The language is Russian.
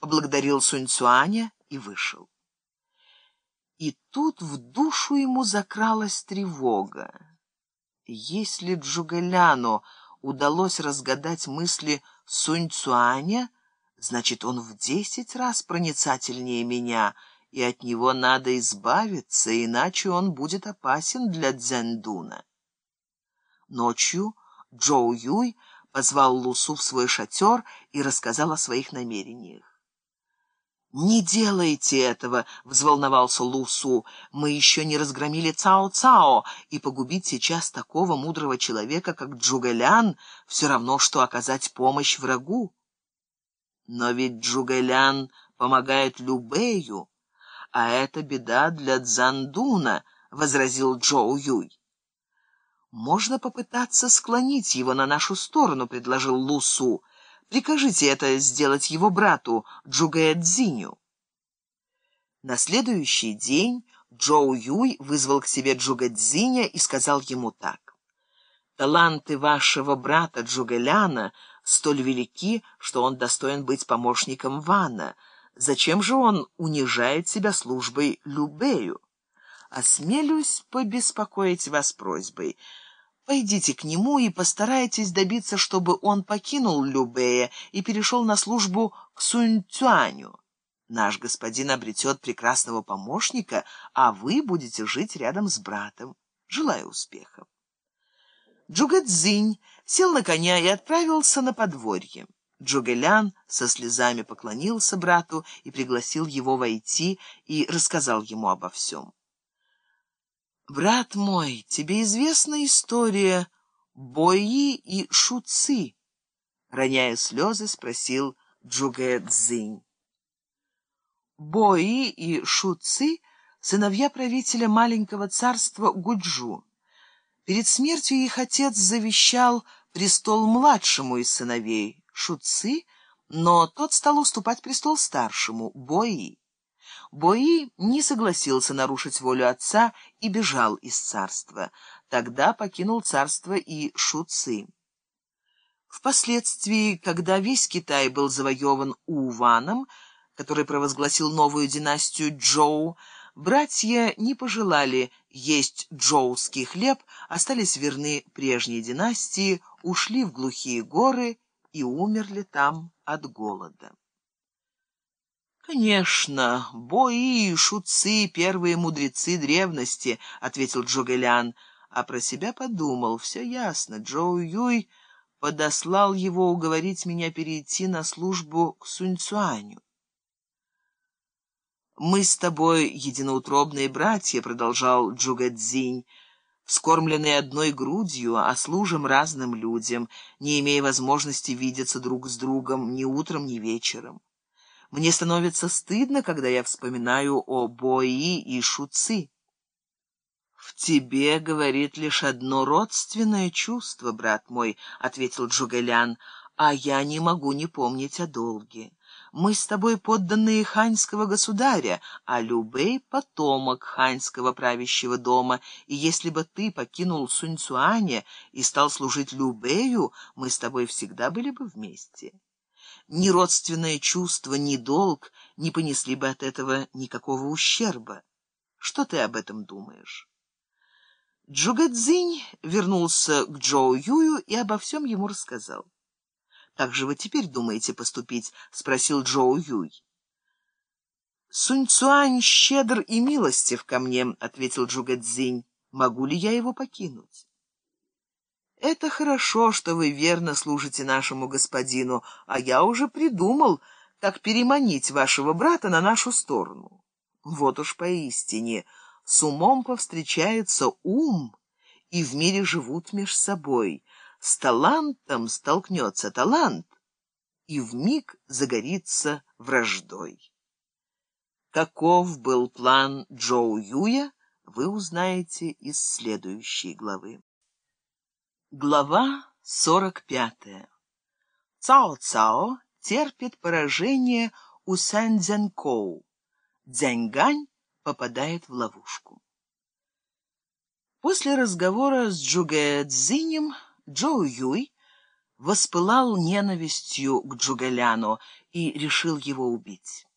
поблагодарил Сунь Цюаня и вышел. И тут в душу ему закралась тревога. Если Джугаляну удалось разгадать мысли Сунь Цюаня, значит, он в десять раз проницательнее меня, и от него надо избавиться, иначе он будет опасен для Цзэндуна. Ночью Джоу Юй позвал Лусу в свой шатер и рассказал о своих намерениях. «Не делайте этого!» — взволновался Лусу. «Мы еще не разгромили Цао-Цао, и погубить сейчас такого мудрого человека, как Джугэлян, все равно, что оказать помощь врагу». «Но ведь Джугэлян помогает Любею, а это беда для Цзандуна», — возразил Джоу Юй. «Можно попытаться склонить его на нашу сторону», — предложил Лусу. Прикажите это сделать его брату Джугэцзиню. На следующий день Джоу Юй вызвал к себе Джугэцзиня и сказал ему так. «Таланты вашего брата Джугэляна столь велики, что он достоин быть помощником Вана. Зачем же он унижает себя службой Любею? Осмелюсь побеспокоить вас просьбой». Пойдите к нему и постарайтесь добиться, чтобы он покинул Любея и перешел на службу к Сунь-Цюаню. Наш господин обретет прекрасного помощника, а вы будете жить рядом с братом. Желаю успеха. Джугэцзинь сел на коня и отправился на подворье. Джугэлян со слезами поклонился брату и пригласил его войти и рассказал ему обо всем. «Брат мой, тебе известна история Бои и Шуци?» Роняя слезы, спросил Джугэ Цзинь. Бои и Шуци — сыновья правителя маленького царства Гуджу. Перед смертью их отец завещал престол младшему из сыновей, Шуци, но тот стал уступать престол старшему, Бои. Бои не согласился нарушить волю отца и бежал из царства. Тогда покинул царство и Шуци. Впоследствии, когда весь Китай был завоеван Уваном, который провозгласил новую династию Джоу, братья не пожелали есть джоуский хлеб, остались верны прежней династии, ушли в глухие горы и умерли там от голода. «Конечно, бои и шутцы — первые мудрецы древности», — ответил Джугэлян, а про себя подумал. «Все ясно, Джоу Юй подослал его уговорить меня перейти на службу к Суньцуаню». «Мы с тобой единоутробные братья», — продолжал Джугэцзинь, «вскормленные одной грудью, а служим разным людям, не имея возможности видеться друг с другом ни утром, ни вечером». Мне становится стыдно, когда я вспоминаю о Бои и Шуци. «В тебе, — говорит, — лишь одно родственное чувство, брат мой, — ответил Джугэлян, — а я не могу не помнить о долге. Мы с тобой подданные ханьского государя, а Любэй — потомок ханьского правящего дома, и если бы ты покинул Суньцуаня и стал служить Любэю, мы с тобой всегда были бы вместе» ни родственное чувство, ни долг не понесли бы от этого никакого ущерба. Что ты об этом думаешь? Джугэцзинь вернулся к Джоу Юю и обо всем ему рассказал. «Как же вы теперь думаете поступить?» — спросил Джоу Юй. «Сунь Цуань щедр и милостив ко мне», — ответил Джугэцзинь. «Могу ли я его покинуть?» «Это хорошо, что вы верно служите нашему господину, а я уже придумал, как переманить вашего брата на нашу сторону. Вот уж поистине, с умом повстречается ум, и в мире живут меж собой. С талантом столкнется талант, и в миг загорится враждой». Каков был план Джоу Юя, вы узнаете из следующей главы. Глава 45. Цао-Цао терпит поражение у Сан-Дзянкоу. Дзяньгань попадает в ловушку. После разговора с Джугэ-Цзинем Джоу Юй воспылал ненавистью к Джугэляну и решил его убить.